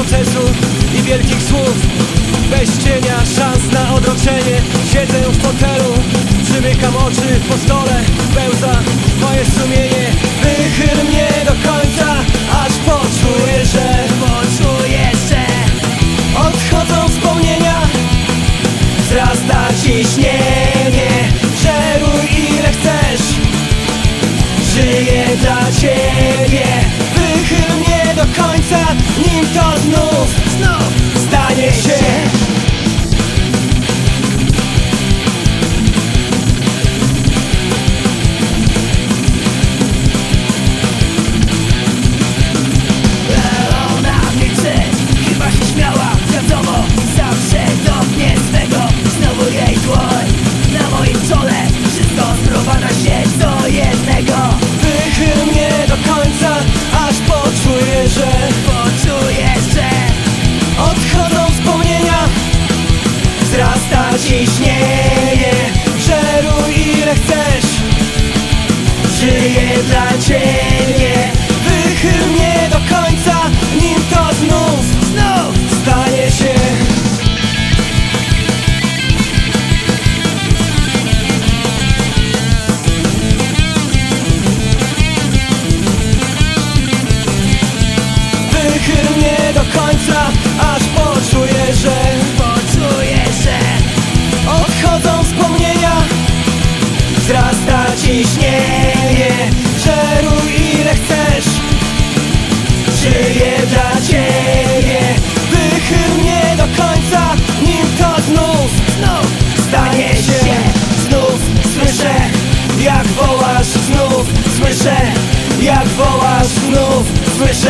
procesów i wielkich słów. Bez cienia szans na odroczenie. Siedzę w fotelu, przymykam oczy po stole. Pełza moje sumienie. Wychyl mnie do końca, aż poczuję, że Poczuję, że Odchodzą wspomnienia Wzrasta ciśnienie. Żeruj ile chcesz Żyję dla Ciebie. Wychyl mnie do końca, nie Żyję dla Ciebie. Wychyl mnie do końca Nim to znów, znów stanie się. Wychyl mnie do końca Aż poczuję, że Poczuję, że Odchodzą wspomnienia. Wzrasta ciśnienie jak wołasz znów słyszę